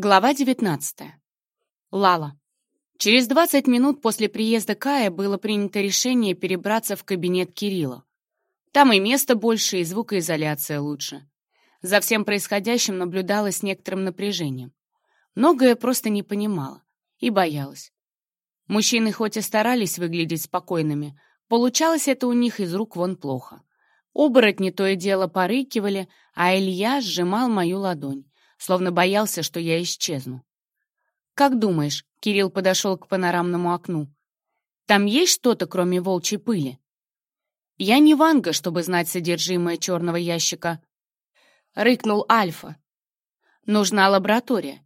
Глава 19. Лала. Через 20 минут после приезда Кая было принято решение перебраться в кабинет Кирилла. Там и место больше, и звукоизоляция лучше. За всем происходящим наблюдала с некоторым напряжением. Многое просто не понимала и боялась. Мужчины хоть и старались выглядеть спокойными, получалось это у них из рук вон плохо. Оборотни то и дело порыкивали, а Илья сжимал мою ладонь словно боялся, что я исчезну. «Как думаешь?» — Кирилл подошел к панорамному окну. «Там есть что-то, кроме волчьей пыли?» «Я не Ванга, чтобы знать содержимое черного ящика», — рыкнул Альфа. «Нужна лаборатория.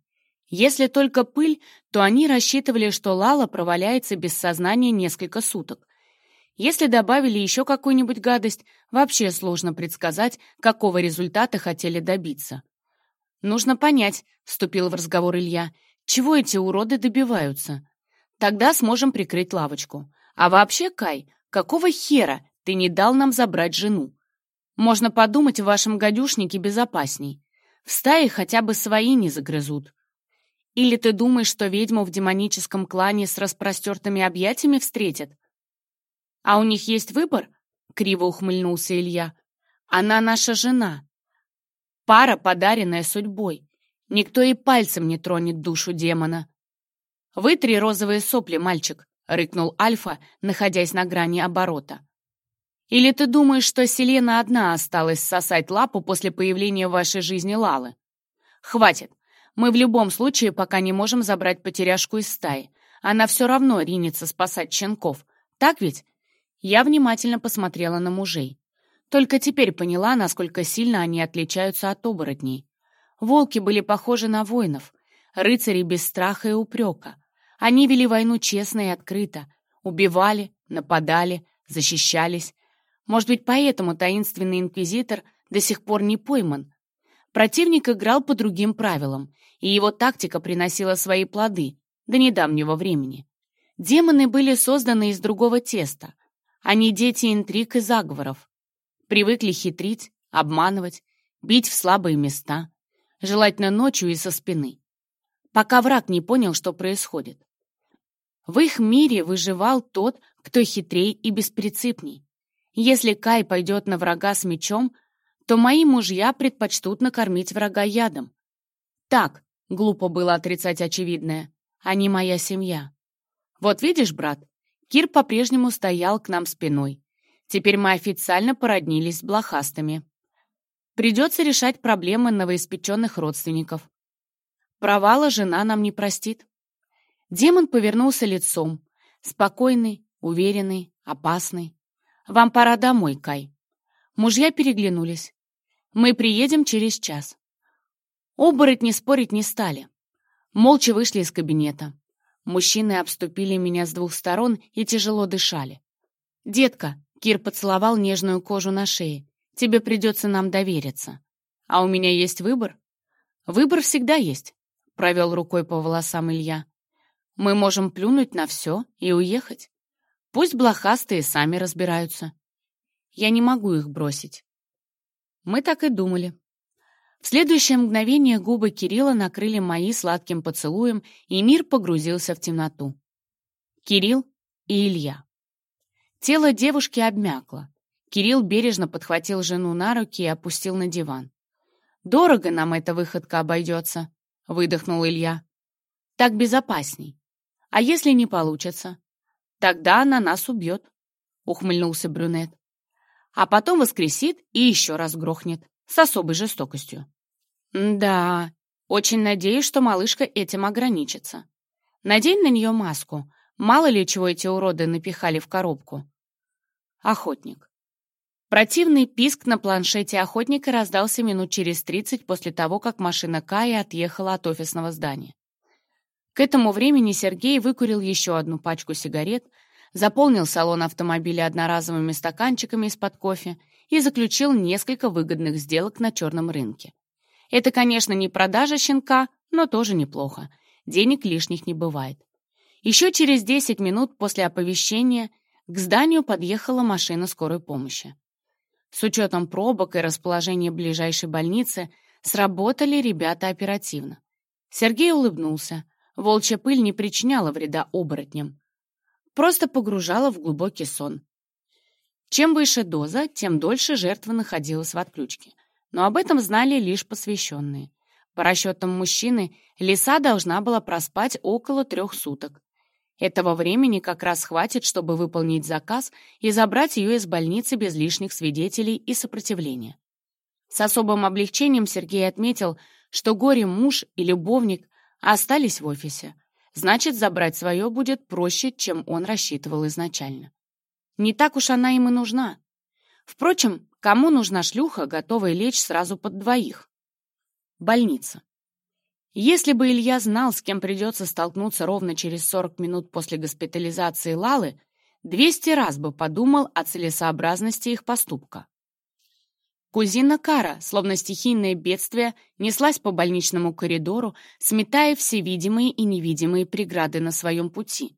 Если только пыль, то они рассчитывали, что Лала проваляется без сознания несколько суток. Если добавили еще какую-нибудь гадость, вообще сложно предсказать, какого результата хотели добиться. «Нужно понять», — вступил в разговор Илья, «чего эти уроды добиваются? Тогда сможем прикрыть лавочку. А вообще, Кай, какого хера ты не дал нам забрать жену? Можно подумать, в вашем гадюшнике безопасней. В стае хотя бы свои не загрызут. Или ты думаешь, что ведьму в демоническом клане с распростертыми объятиями встретят? А у них есть выбор?» — криво ухмыльнулся Илья. «Она наша жена, Пара, подаренная судьбой. Никто и пальцем не тронет душу демона. «Вытри розовые сопли, мальчик», — рыкнул Альфа, находясь на грани оборота. «Или ты думаешь, что Селена одна осталась сосать лапу после появления в вашей жизни Лалы? Хватит. Мы в любом случае пока не можем забрать потеряшку из стаи. Она все равно ринется спасать щенков. Так ведь?» Я внимательно посмотрела на мужей. Только теперь поняла, насколько сильно они отличаются от оборотней. Волки были похожи на воинов, рыцари без страха и упрека. Они вели войну честно и открыто, убивали, нападали, защищались. Может быть, поэтому таинственный инквизитор до сих пор не пойман. Противник играл по другим правилам, и его тактика приносила свои плоды до недавнего времени. Демоны были созданы из другого теста. Они дети интриг и заговоров. Привыкли хитрить, обманывать, бить в слабые места, желательно ночью и со спины. Пока враг не понял, что происходит. В их мире выживал тот, кто хитрей и беспринципней. Если Кай пойдет на врага с мечом, то мои мужья предпочтут накормить врага ядом. Так, глупо было отрицать очевидное, они моя семья. Вот видишь, брат, Кир по-прежнему стоял к нам спиной. Теперь мы официально породнились с блохастыми. Придется решать проблемы новоиспеченных родственников. Провала жена нам не простит. Демон повернулся лицом. Спокойный, уверенный, опасный. «Вам пора домой, Кай». Мужья переглянулись. «Мы приедем через час». Оборотни спорить не стали. Молча вышли из кабинета. Мужчины обступили меня с двух сторон и тяжело дышали. «Детка, Кир поцеловал нежную кожу на шее. «Тебе придется нам довериться. А у меня есть выбор?» «Выбор всегда есть», — провел рукой по волосам Илья. «Мы можем плюнуть на все и уехать. Пусть блохастые сами разбираются. Я не могу их бросить». Мы так и думали. В следующее мгновение губы Кирилла накрыли мои сладким поцелуем, и мир погрузился в темноту. Кирилл и Илья. Тело девушки обмякло. Кирилл бережно подхватил жену на руки и опустил на диван. «Дорого нам эта выходка обойдется», — выдохнул Илья. «Так безопасней. А если не получится? Тогда она нас убьет», — ухмыльнулся брюнет. «А потом воскресит и еще раз грохнет, с особой жестокостью». «Да, очень надеюсь, что малышка этим ограничится. Надень на нее маску, мало ли чего эти уроды напихали в коробку». Охотник. Противный писк на планшете охотника раздался минут через 30 после того, как машина Кая отъехала от офисного здания. К этому времени Сергей выкурил еще одну пачку сигарет, заполнил салон автомобиля одноразовыми стаканчиками из-под кофе и заключил несколько выгодных сделок на черном рынке. Это, конечно, не продажа щенка, но тоже неплохо. Денег лишних не бывает. Еще через 10 минут после оповещения к зданию подъехала машина скорой помощи. С учетом пробок и расположения ближайшей больницы сработали ребята оперативно. Сергей улыбнулся. Волчья пыль не причиняла вреда оборотням. Просто погружала в глубокий сон. Чем выше доза, тем дольше жертва находилась в отключке. Но об этом знали лишь посвященные. По расчетам мужчины, лиса должна была проспать около трех суток. Этого времени как раз хватит, чтобы выполнить заказ и забрать ее из больницы без лишних свидетелей и сопротивления. С особым облегчением Сергей отметил, что горе-муж и любовник остались в офисе. Значит, забрать свое будет проще, чем он рассчитывал изначально. Не так уж она им и нужна. Впрочем, кому нужна шлюха, готовая лечь сразу под двоих? Больница. Если бы Илья знал, с кем придется столкнуться ровно через 40 минут после госпитализации Лалы, 200 раз бы подумал о целесообразности их поступка. Кузина Кара, словно стихийное бедствие, неслась по больничному коридору, сметая все видимые и невидимые преграды на своем пути.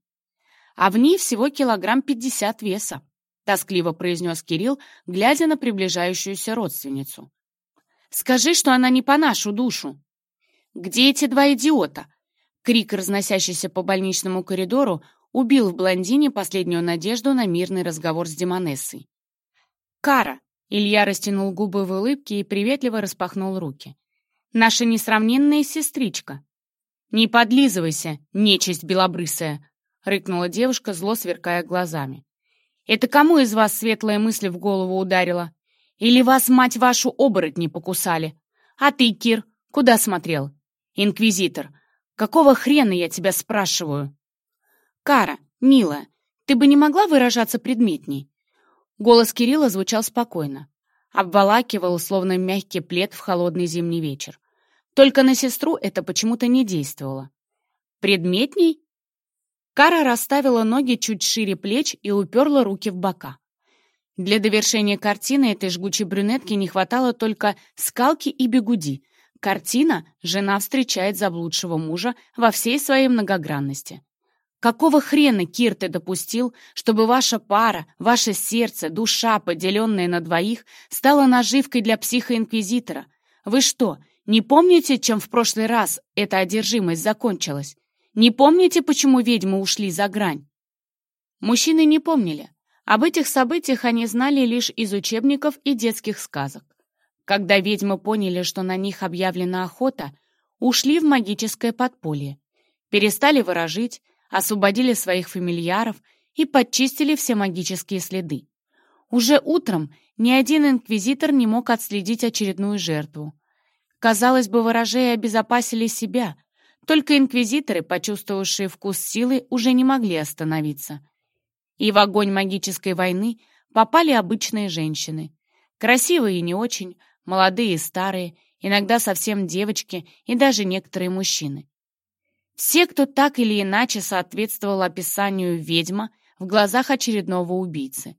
А в ней всего килограмм пятьдесят веса, тоскливо произнес Кирилл, глядя на приближающуюся родственницу. «Скажи, что она не по нашу душу!» «Где эти два идиота?» Крик, разносящийся по больничному коридору, убил в блондине последнюю надежду на мирный разговор с Демонессой. «Кара!» — Илья растянул губы в улыбке и приветливо распахнул руки. «Наша несравненная сестричка!» «Не подлизывайся, нечисть белобрысая!» — рыкнула девушка, зло сверкая глазами. «Это кому из вас светлая мысль в голову ударила? Или вас, мать вашу, оборотни покусали? А ты, Кир, куда смотрел? «Инквизитор, какого хрена я тебя спрашиваю?» «Кара, милая, ты бы не могла выражаться предметней?» Голос Кирилла звучал спокойно. Обволакивал, словно мягкий плед в холодный зимний вечер. Только на сестру это почему-то не действовало. «Предметней?» Кара расставила ноги чуть шире плеч и уперла руки в бока. Для довершения картины этой жгучей брюнетки не хватало только скалки и бегуди, Картина «Жена встречает заблудшего мужа» во всей своей многогранности. Какого хрена, Кир, ты допустил, чтобы ваша пара, ваше сердце, душа, поделенная на двоих, стала наживкой для психоинквизитора? Вы что, не помните, чем в прошлый раз эта одержимость закончилась? Не помните, почему ведьмы ушли за грань? Мужчины не помнили. Об этих событиях они знали лишь из учебников и детских сказок. Когда ведьмы поняли, что на них объявлена охота, ушли в магическое подполье, перестали выражить, освободили своих фамильяров и подчистили все магические следы. Уже утром ни один инквизитор не мог отследить очередную жертву. Казалось бы, ворожеи обезопасили себя, только инквизиторы, почувствовавшие вкус силы, уже не могли остановиться. И в огонь магической войны попали обычные женщины. Красивые и не очень, молодые и старые, иногда совсем девочки и даже некоторые мужчины. Все, кто так или иначе соответствовал описанию «ведьма» в глазах очередного убийцы.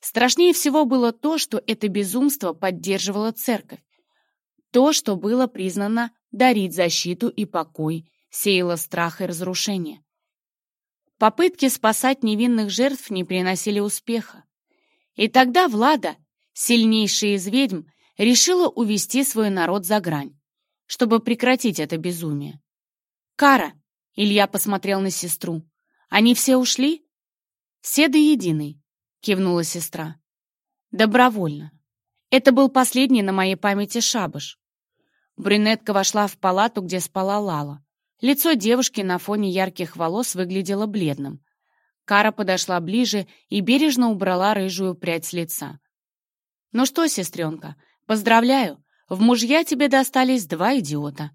Страшнее всего было то, что это безумство поддерживала церковь. То, что было признано дарить защиту и покой, сеяло страх и разрушение. Попытки спасать невинных жертв не приносили успеха. И тогда Влада, сильнейшая из ведьм, решила увести свой народ за грань, чтобы прекратить это безумие. «Кара!» — Илья посмотрел на сестру. «Они все ушли?» «Все до единой», — кивнула сестра. «Добровольно. Это был последний на моей памяти шабаш». Брюнетка вошла в палату, где спала Лала. Лицо девушки на фоне ярких волос выглядело бледным. Кара подошла ближе и бережно убрала рыжую прядь с лица. «Ну что, сестренка, Поздравляю, в мужья тебе достались два идиота.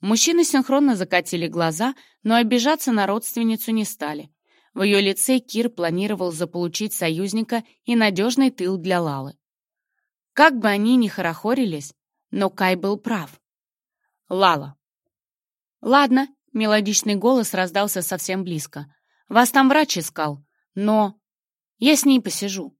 Мужчины синхронно закатили глаза, но обижаться на родственницу не стали. В ее лице Кир планировал заполучить союзника и надежный тыл для Лалы. Как бы они ни хорохорились, но Кай был прав. Лала. «Ладно», — мелодичный голос раздался совсем близко. «Вас там врач искал, но я с ней посижу».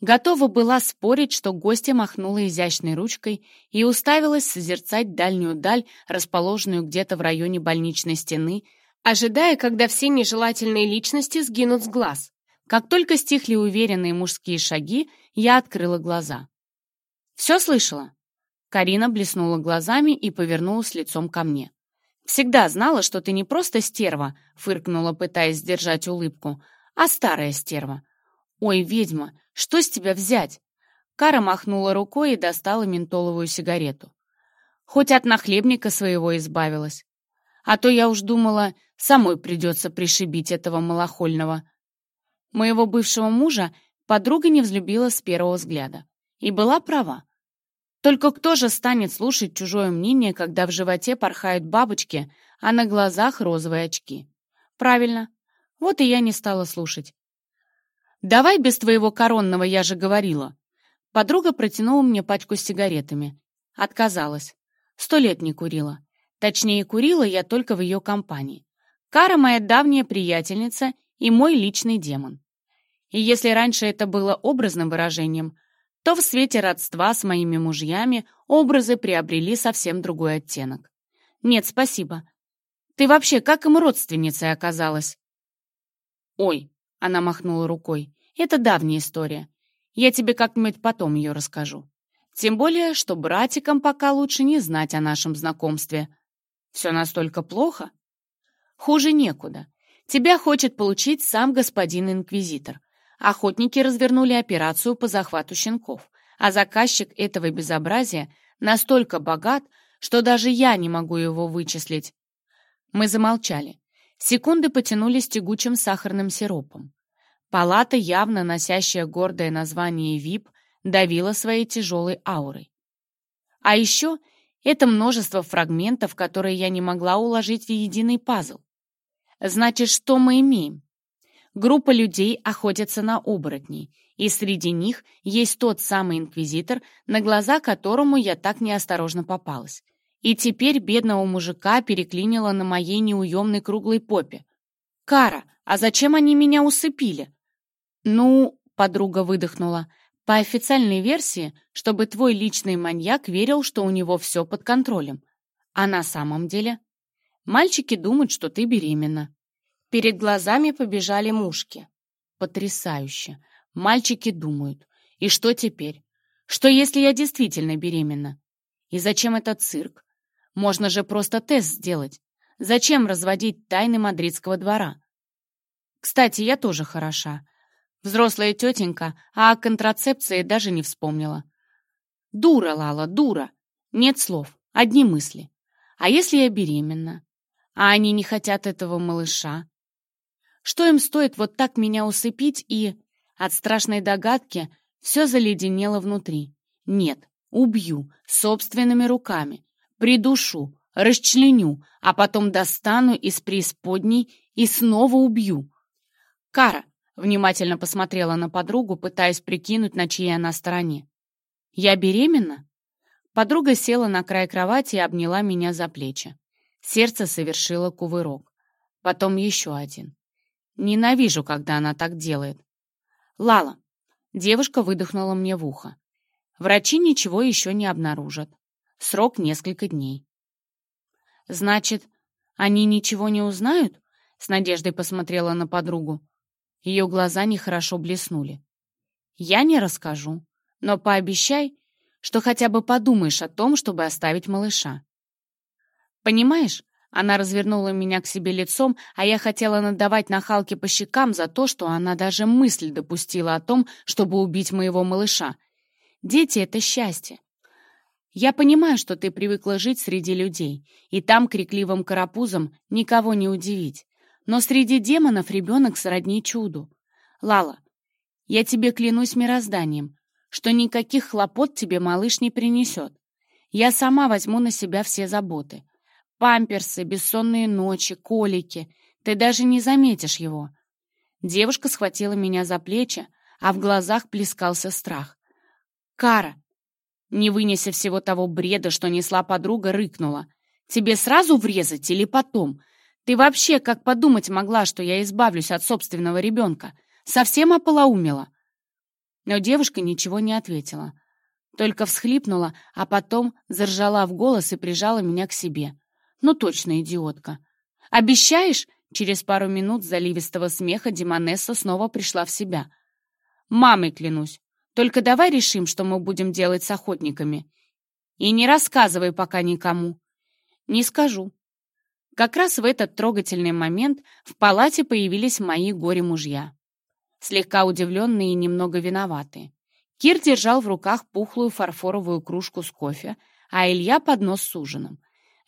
Готова была спорить, что гостья махнула изящной ручкой и уставилась созерцать дальнюю даль, расположенную где-то в районе больничной стены, ожидая, когда все нежелательные личности сгинут с глаз. Как только стихли уверенные мужские шаги, я открыла глаза. «Все слышала?» Карина блеснула глазами и повернулась лицом ко мне. «Всегда знала, что ты не просто стерва», — фыркнула, пытаясь сдержать улыбку, «а старая стерва». «Ой, ведьма, что с тебя взять?» Кара махнула рукой и достала ментоловую сигарету. Хоть от нахлебника своего избавилась. А то я уж думала, самой придется пришибить этого малохольного. Моего бывшего мужа подруга не взлюбила с первого взгляда. И была права. Только кто же станет слушать чужое мнение, когда в животе порхают бабочки, а на глазах розовые очки? Правильно. Вот и я не стала слушать. «Давай без твоего коронного, я же говорила». Подруга протянула мне пачку с сигаретами. Отказалась. Сто лет не курила. Точнее, курила я только в ее компании. Кара моя давняя приятельница и мой личный демон. И если раньше это было образным выражением, то в свете родства с моими мужьями образы приобрели совсем другой оттенок. Нет, спасибо. Ты вообще как им родственницей оказалась? Ой, она махнула рукой. Это давняя история. Я тебе как-нибудь потом ее расскажу. Тем более, что братикам пока лучше не знать о нашем знакомстве. Все настолько плохо? Хуже некуда. Тебя хочет получить сам господин инквизитор. Охотники развернули операцию по захвату щенков, а заказчик этого безобразия настолько богат, что даже я не могу его вычислить. Мы замолчали. Секунды потянулись тягучим сахарным сиропом. Палата, явно носящая гордое название ВИП, давила своей тяжелой аурой. А еще это множество фрагментов, которые я не могла уложить в единый пазл. Значит, что мы имеем? Группа людей охотятся на оборотней, и среди них есть тот самый инквизитор, на глаза которому я так неосторожно попалась. И теперь бедного мужика переклинило на моей неуемной круглой попе. «Кара, а зачем они меня усыпили?» «Ну...» — подруга выдохнула. «По официальной версии, чтобы твой личный маньяк верил, что у него все под контролем. А на самом деле...» «Мальчики думают, что ты беременна. Перед глазами побежали мушки. Потрясающе. Мальчики думают. И что теперь? Что, если я действительно беременна? И зачем этот цирк? Можно же просто тест сделать. Зачем разводить тайны мадридского двора? Кстати, я тоже хороша. Взрослая тетенька, а о контрацепции даже не вспомнила. Дура, Лала, дура. Нет слов, одни мысли. А если я беременна? А они не хотят этого малыша? Что им стоит вот так меня усыпить и... От страшной догадки все заледенело внутри. Нет, убью, собственными руками, придушу, расчленю, а потом достану из преисподней и снова убью. Кара внимательно посмотрела на подругу, пытаясь прикинуть, на чьей она стороне. «Я беременна?» Подруга села на край кровати и обняла меня за плечи. Сердце совершило кувырок. Потом еще один. Ненавижу, когда она так делает. Лала. Девушка выдохнула мне в ухо. Врачи ничего еще не обнаружат. Срок несколько дней. Значит, они ничего не узнают? С надеждой посмотрела на подругу. Ее глаза нехорошо блеснули. Я не расскажу, но пообещай, что хотя бы подумаешь о том, чтобы оставить малыша. Понимаешь, она развернула меня к себе лицом, а я хотела надавать нахалке по щекам за то, что она даже мысль допустила о том, чтобы убить моего малыша. Дети — это счастье. Я понимаю, что ты привыкла жить среди людей, и там крикливым карапузом никого не удивить. Но среди демонов ребенок сродни чуду. Лала, я тебе клянусь мирозданием, что никаких хлопот тебе малыш не принесет. Я сама возьму на себя все заботы. Памперсы, бессонные ночи, колики. Ты даже не заметишь его. Девушка схватила меня за плечи, а в глазах плескался страх. «Кара!» Не вынеся всего того бреда, что несла подруга, рыкнула. «Тебе сразу врезать или потом? Ты вообще как подумать могла, что я избавлюсь от собственного ребенка? Совсем ополоумела?» Но девушка ничего не ответила. Только всхлипнула, а потом заржала в голос и прижала меня к себе. Ну точно идиотка. Обещаешь? Через пару минут заливистого смеха Димонесса снова пришла в себя. Мамой клянусь. Только давай решим, что мы будем делать с охотниками. И не рассказывай пока никому. Не скажу. как раз в этот трогательный момент в палате появились мои горе-мужья. Слегка удивленные и немного виноватые. Кир держал в руках пухлую фарфоровую кружку с кофе, а Илья поднос с ужином.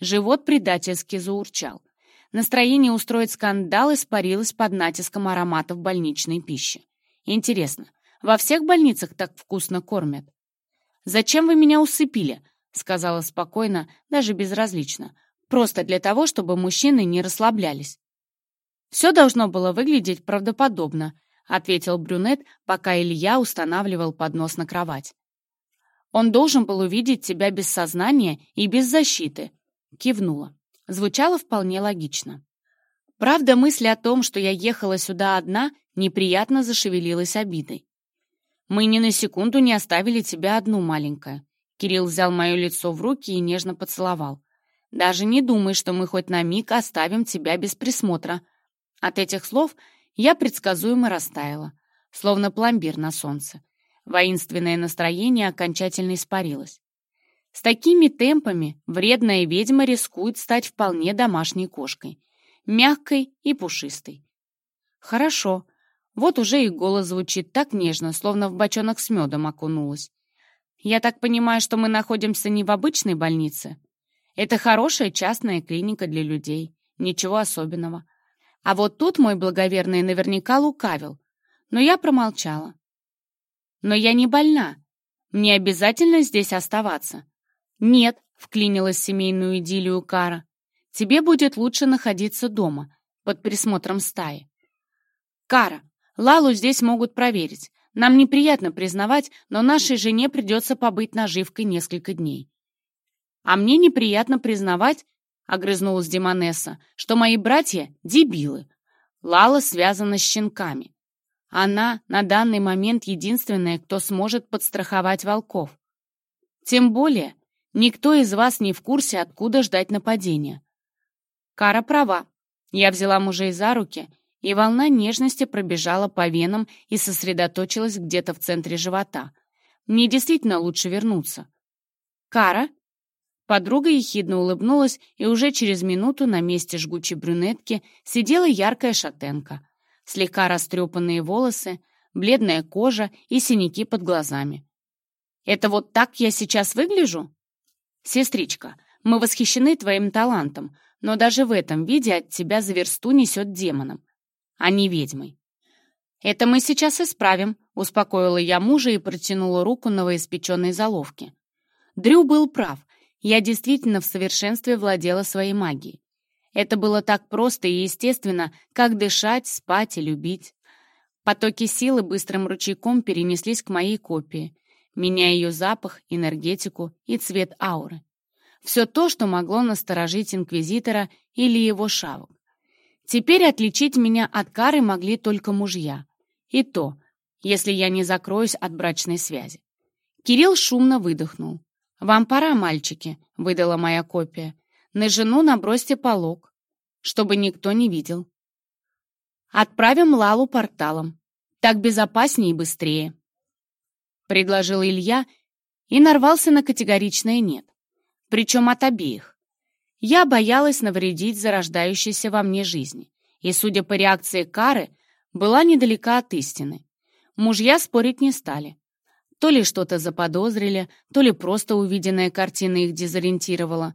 Живот предательски заурчал. Настроение устроить скандал испарилось под натиском ароматов больничной пищи. Интересно, во всех больницах так вкусно кормят? «Зачем вы меня усыпили?» — сказала спокойно, даже безразлично. «Просто для того, чтобы мужчины не расслаблялись». «Все должно было выглядеть правдоподобно», — ответил брюнет, пока Илья устанавливал поднос на кровать. «Он должен был увидеть тебя без сознания и без защиты», — кивнула. Звучало вполне логично. Правда, мысль о том, что я ехала сюда одна, неприятно зашевелилась обидой. «Мы ни на секунду не оставили тебя одну, маленькая». Кирилл взял мое лицо в руки и нежно поцеловал. «Даже не думай, что мы хоть на миг оставим тебя без присмотра». От этих слов я предсказуемо растаяла, словно пломбир на солнце. Воинственное настроение окончательно испарилось. С такими темпами вредная ведьма рискует стать вполне домашней кошкой, мягкой и пушистой. Хорошо, вот уже и голос звучит так нежно, словно в бочонок с медом окунулась. Я так понимаю, что мы находимся не в обычной больнице? Это хорошая частная клиника для людей, ничего особенного. А вот тут мой благоверный наверняка лукавил, но я промолчала. Но я не больна. Мне обязательно здесь оставаться. Нет, вклинилась семейную идиллию Кара. Тебе будет лучше находиться дома, под присмотром стаи. Кара, Лалу здесь могут проверить. Нам неприятно признавать, но нашей жене придется побыть наживкой несколько дней. А мне неприятно признавать, — огрызнулась Демонесса, — что мои братья — дебилы. Лала связана с щенками. Она на данный момент единственная, кто сможет подстраховать волков. Тем более, никто из вас не в курсе, откуда ждать нападения. Кара права. Я взяла мужей за руки, и волна нежности пробежала по венам и сосредоточилась где-то в центре живота. Мне действительно лучше вернуться. Кара Подруга ехидно улыбнулась, и уже через минуту на месте жгучей брюнетки сидела яркая шатенка. Слегка растрепанные волосы, бледная кожа и синяки под глазами. «Это вот так я сейчас выгляжу?» «Сестричка, мы восхищены твоим талантом, но даже в этом виде от тебя за версту несет демоном, а не ведьмой». «Это мы сейчас исправим», — успокоила я мужа и протянула руку новоиспеченной заловке. Дрю был прав, я действительно в совершенстве владела своей магией. Это было так просто и естественно, как дышать, спать и любить. Потоки силы быстрым ручейком перенеслись к моей копии, меняя ее запах, энергетику и цвет ауры. Все то, что могло насторожить Инквизитора или его шавок. Теперь отличить меня от кары могли только мужья. И то, если я не закроюсь от брачной связи. Кирилл шумно выдохнул. «Вам пора, мальчики», — выдала моя копия. «На жену набросьте полог, чтобы никто не видел». «Отправим Лалу порталом. Так безопаснее и быстрее», — предложил Илья и нарвался на категоричное «нет». Причем от обеих. Я боялась навредить зарождающейся во мне жизни, и, судя по реакции Кары, была недалека от истины. Мужья спорить не стали. То ли что-то заподозрили, то ли просто увиденная картина их дезориентировала.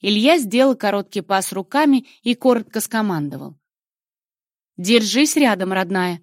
Илья сделал короткий пас руками и коротко скомандовал. «Держись рядом, родная!»